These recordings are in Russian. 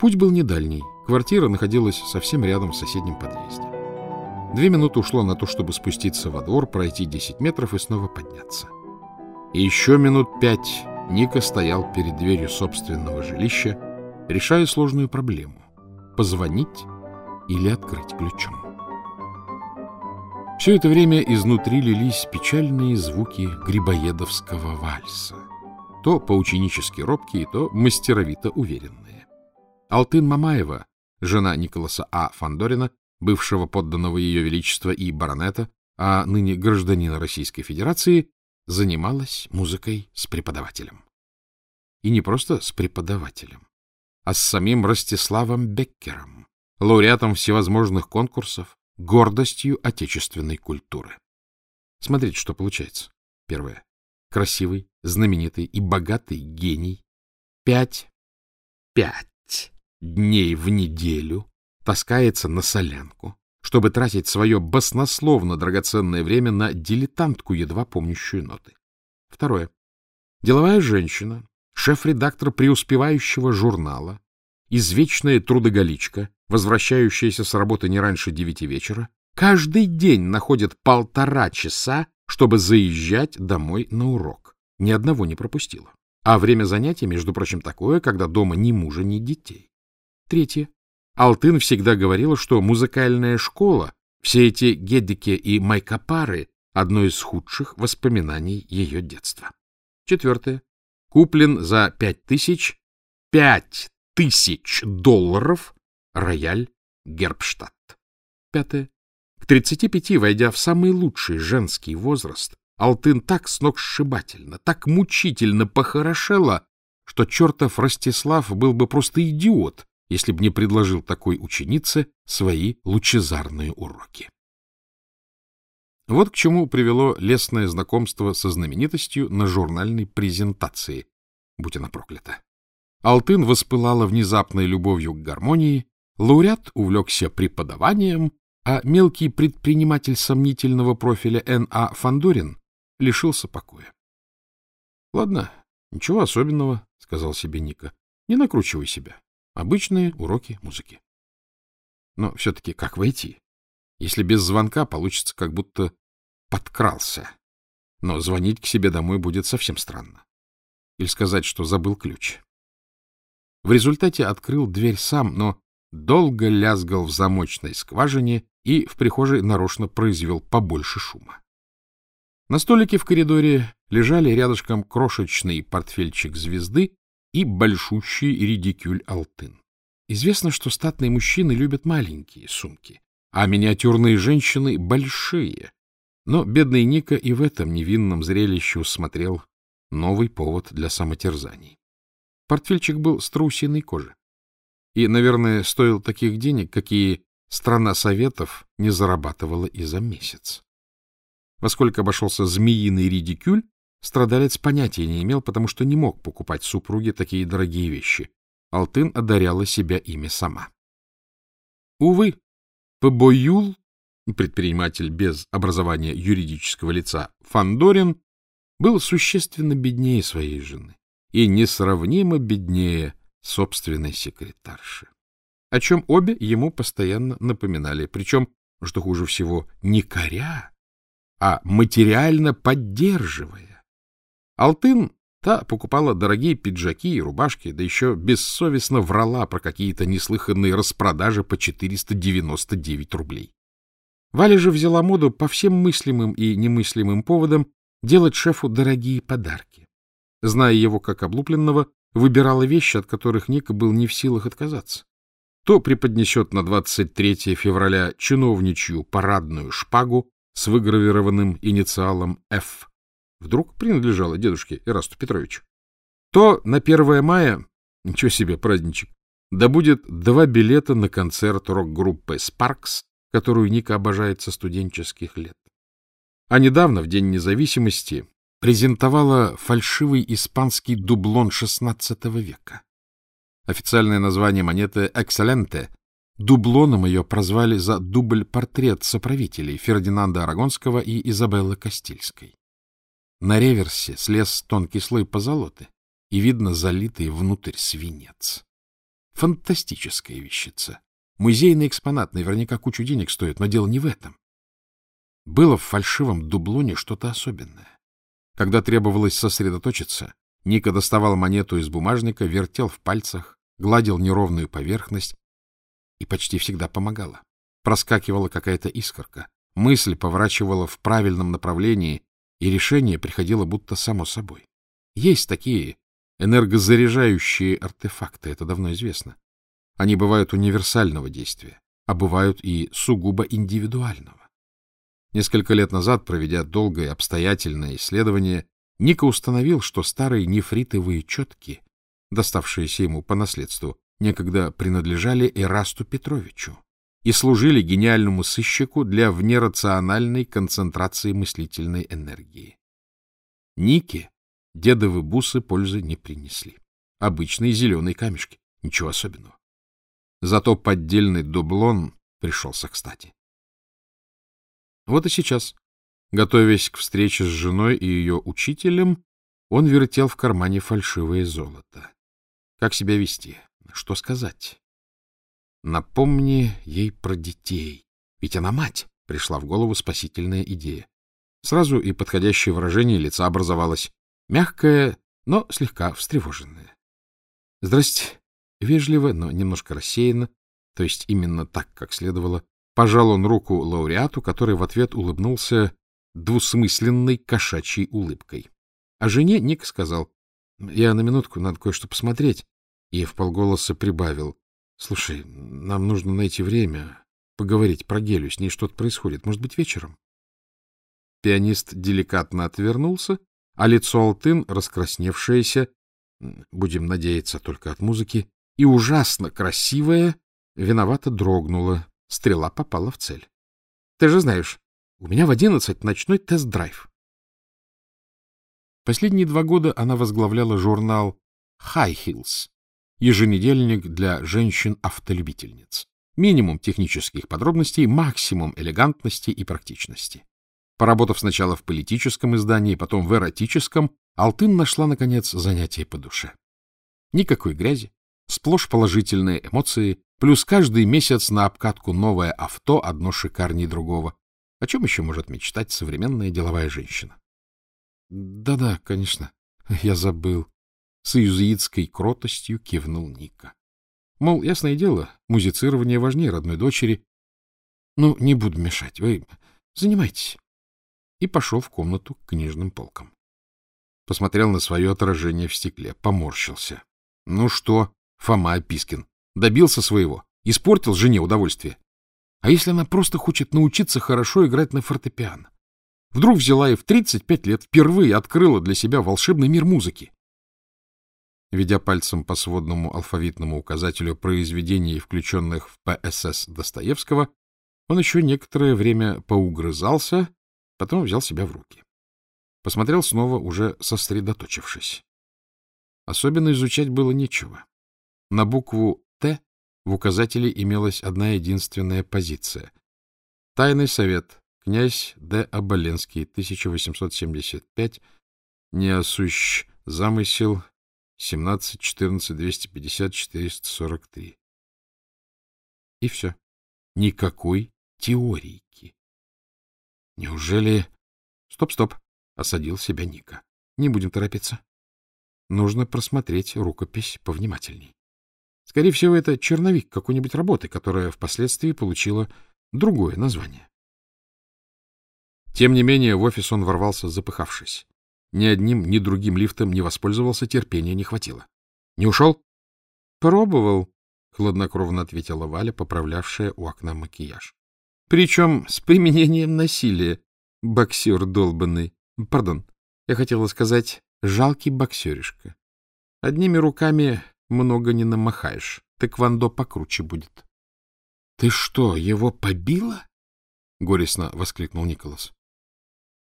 Путь был недальний. Квартира находилась совсем рядом в соседнем подъезде. Две минуты ушло на то, чтобы спуститься во двор, пройти 10 метров и снова подняться. И еще минут пять Ника стоял перед дверью собственного жилища, решая сложную проблему — позвонить или открыть ключом. Все это время изнутри лились печальные звуки грибоедовского вальса, то поученически робкие, то мастеровито уверенные. Алтын Мамаева, жена Николаса А. Фандорина, бывшего подданного Ее Величества и баронета, а ныне гражданина Российской Федерации, занималась музыкой с преподавателем. И не просто с преподавателем, а с самим Ростиславом Беккером, лауреатом всевозможных конкурсов, гордостью отечественной культуры. Смотрите, что получается. Первое. Красивый, знаменитый и богатый гений. Пять, пять дней в неделю таскается на солянку, чтобы тратить свое баснословно драгоценное время на дилетантку, едва помнящую ноты. Второе. Деловая женщина, шеф-редактор преуспевающего журнала, извечная трудоголичка, возвращающаяся с работы не раньше девяти вечера, каждый день находит полтора часа, чтобы заезжать домой на урок. Ни одного не пропустила. А время занятий, между прочим, такое, когда дома ни мужа, ни детей. Третье. Алтын всегда говорила, что музыкальная школа, все эти гедики и майкопары — одно из худших воспоминаний ее детства. Четвертое. Куплен за пять тысяч, пять тысяч долларов рояль Гербштадт. Пятое. К 35, войдя в самый лучший женский возраст, Алтын так сногсшибательно, так мучительно похорошела, что чертов Ростислав был бы просто идиот, если б не предложил такой ученице свои лучезарные уроки. Вот к чему привело лестное знакомство со знаменитостью на журнальной презентации, будь она проклята. Алтын воспылала внезапной любовью к гармонии, лауреат увлекся преподаванием, а мелкий предприниматель сомнительного профиля Н.А. Фандорин лишился покоя. — Ладно, ничего особенного, — сказал себе Ника. — Не накручивай себя. Обычные уроки музыки. Но все-таки как войти? Если без звонка, получится, как будто подкрался. Но звонить к себе домой будет совсем странно. Или сказать, что забыл ключ. В результате открыл дверь сам, но долго лязгал в замочной скважине и в прихожей нарочно произвел побольше шума. На столике в коридоре лежали рядышком крошечный портфельчик звезды и большущий редикюль алтын. Известно, что статные мужчины любят маленькие сумки, а миниатюрные женщины — большие. Но бедный Ника и в этом невинном зрелище усмотрел новый повод для самотерзаний. Портфельчик был страусиной кожи. И, наверное, стоил таких денег, какие страна Советов не зарабатывала и за месяц. Во сколько обошелся змеиный редикюль, Страдалец понятия не имел, потому что не мог покупать супруге такие дорогие вещи. Алтын одаряла себя ими сама. Увы, Побоюл, предприниматель без образования юридического лица, Фандорин, был существенно беднее своей жены и несравнимо беднее собственной секретарши, о чем обе ему постоянно напоминали, причем, что хуже всего, не коря, а материально поддерживая. Алтын та покупала дорогие пиджаки и рубашки, да еще бессовестно врала про какие-то неслыханные распродажи по 499 рублей. Валя же взяла моду по всем мыслимым и немыслимым поводам делать шефу дорогие подарки. Зная его как облупленного, выбирала вещи, от которых Ника был не в силах отказаться. То преподнесет на 23 февраля чиновничью парадную шпагу с выгравированным инициалом «Ф», вдруг принадлежала дедушке Ирасту Петровичу, то на 1 мая, ничего себе праздничек, да будет два билета на концерт рок-группы «Спаркс», которую Ника обожает со студенческих лет. А недавно, в День независимости, презентовала фальшивый испанский дублон XVI века. Официальное название монеты «Экселенте». Дублоном ее прозвали за дубль-портрет соправителей Фердинанда Арагонского и Изабеллы Кастильской. На реверсе слез тонкий слой позолоты, и видно залитый внутрь свинец. Фантастическая вещица. Музейный экспонат наверняка кучу денег стоит, но дело не в этом. Было в фальшивом дублоне что-то особенное. Когда требовалось сосредоточиться, Ника доставал монету из бумажника, вертел в пальцах, гладил неровную поверхность и почти всегда помогала. Проскакивала какая-то искорка, мысль поворачивала в правильном направлении, и решение приходило будто само собой. Есть такие энергозаряжающие артефакты, это давно известно. Они бывают универсального действия, а бывают и сугубо индивидуального. Несколько лет назад, проведя долгое обстоятельное исследование, Ника установил, что старые нефритовые четки, доставшиеся ему по наследству, некогда принадлежали Эрасту Петровичу и служили гениальному сыщику для внерациональной концентрации мыслительной энергии. Нике дедовы бусы пользы не принесли. Обычные зеленые камешки, ничего особенного. Зато поддельный дублон пришелся кстати. Вот и сейчас, Готовясь к встрече с женой и ее учителем, он вертел в кармане фальшивое золото. Как себя вести? Что сказать? Напомни ей про детей. Ведь она мать. Пришла в голову спасительная идея. Сразу и подходящее выражение лица образовалось. Мягкое, но слегка встревоженное. — Здрасте. Вежливо, но немножко рассеянно, то есть именно так, как следовало, пожал он руку лауреату, который в ответ улыбнулся двусмысленной кошачьей улыбкой. А жене Ник сказал, — Я на минутку, надо кое-что посмотреть. И вполголоса прибавил, — Слушай, нам нужно найти время, поговорить про Гелю, с ней что-то происходит, может быть, вечером? Пианист деликатно отвернулся, а лицо Алтын, раскрасневшееся, будем надеяться только от музыки, и ужасно красивое, виновато дрогнуло. Стрела попала в цель. — Ты же знаешь, у меня в одиннадцать ночной тест-драйв. Последние два года она возглавляла журнал High Hills, еженедельник для женщин-автолюбительниц. Минимум технических подробностей, максимум элегантности и практичности. Поработав сначала в политическом издании, потом в эротическом, Алтын нашла, наконец, занятие по душе. Никакой грязи, сплошь положительные эмоции, плюс каждый месяц на обкатку новое авто, одно шикарнее другого. О чем еще может мечтать современная деловая женщина? Да — Да-да, конечно, я забыл. С иезуитской кротостью кивнул Ника. Мол, ясное дело, музицирование важнее родной дочери. Ну, не буду мешать, вы занимайтесь. И пошел в комнату к книжным полкам. Посмотрел на свое отражение в стекле, поморщился. Ну что, Фома Опискин, добился своего, испортил жене удовольствие. А если она просто хочет научиться хорошо играть на фортепиано? Вдруг взяла и в 35 лет впервые открыла для себя волшебный мир музыки. Ведя пальцем по сводному алфавитному указателю произведений, включенных в ПСС Достоевского, он еще некоторое время поугрызался, потом взял себя в руки. Посмотрел снова, уже сосредоточившись. Особенно изучать было нечего. На букву «Т» В указателе имелась одна единственная позиция. Тайный совет. Князь Д. Оболенский, 1875. Неосущ. Замысел. 17, 14, 250, 443. И все. Никакой теорийки. Неужели... Стоп-стоп, осадил себя Ника. Не будем торопиться. Нужно просмотреть рукопись повнимательней. Скорее всего, это черновик какой-нибудь работы, которая впоследствии получила другое название. Тем не менее, в офис он ворвался, запыхавшись. Ни одним, ни другим лифтом не воспользовался, терпения не хватило. — Не ушел? — Пробовал, — хладнокровно ответила Валя, поправлявшая у окна макияж. — Причем с применением насилия, боксер долбанный. Пардон, я хотела сказать, жалкий боксеришка. Одними руками много не намахаешь. Тэквондо покруче будет. — Ты что, его побила? — горестно воскликнул Николас. —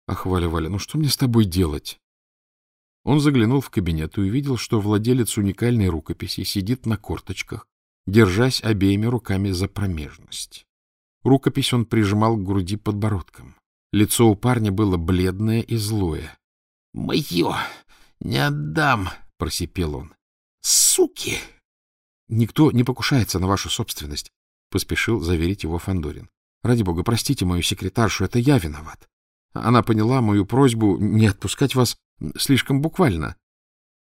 Ах, Валя, ну что мне с тобой делать? Он заглянул в кабинет и увидел, что владелец уникальной рукописи сидит на корточках, держась обеими руками за промежность. Рукопись он прижимал к груди подбородком. Лицо у парня было бледное и злое. — Мое! Не отдам! — просипел он суки! — Никто не покушается на вашу собственность, — поспешил заверить его Фандорин. Ради бога, простите мою секретаршу, это я виноват. Она поняла мою просьбу не отпускать вас слишком буквально.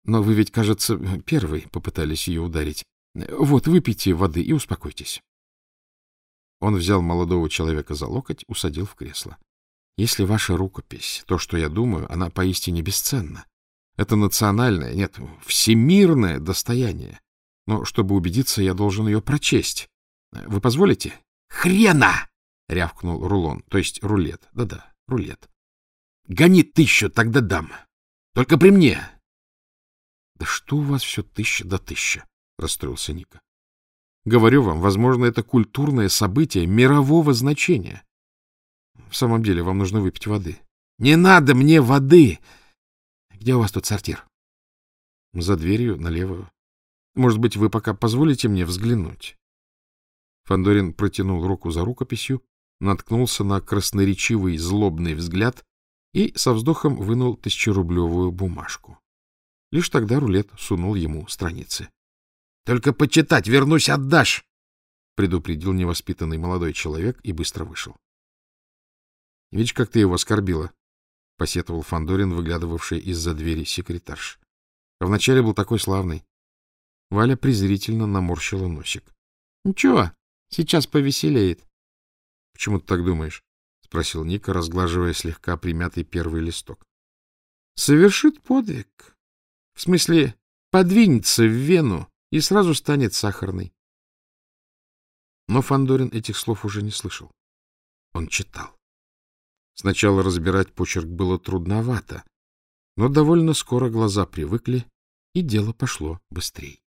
Но вы ведь, кажется, первый попытались ее ударить. Вот, выпейте воды и успокойтесь. Он взял молодого человека за локоть, усадил в кресло. Если ваша рукопись, то, что я думаю, она поистине бесценна. Это национальное, нет, всемирное достояние. Но чтобы убедиться, я должен ее прочесть. Вы позволите? — Хрена! — рявкнул Рулон, то есть рулет. Да-да, рулет. — Гони тысячу, тогда дам. Только при мне. — Да что у вас все тысяча да тысяча? — расстроился Ника. — Говорю вам, возможно, это культурное событие мирового значения. В самом деле, вам нужно выпить воды. — Не надо мне воды! Где у вас тут сортир? — За дверью, налево. Может быть, вы пока позволите мне взглянуть? Фандорин протянул руку за рукописью, наткнулся на красноречивый злобный взгляд и со вздохом вынул тысячерублевую бумажку. Лишь тогда рулет сунул ему страницы. — Только почитать, вернусь, отдашь! — предупредил невоспитанный молодой человек и быстро вышел. — Видишь, как ты его оскорбила? — посетовал Фандорин, выглядывавший из-за двери секретарш. — вначале был такой славный. Валя презрительно наморщила носик. — Ничего, сейчас повеселеет. — Почему ты так думаешь? — спросил Ника, разглаживая слегка примятый первый листок. — Совершит подвиг. В смысле, подвинется в вену и сразу станет сахарной. Но Фандорин этих слов уже не слышал. Он читал. Сначала разбирать почерк было трудновато, но довольно скоро глаза привыкли, и дело пошло быстрее.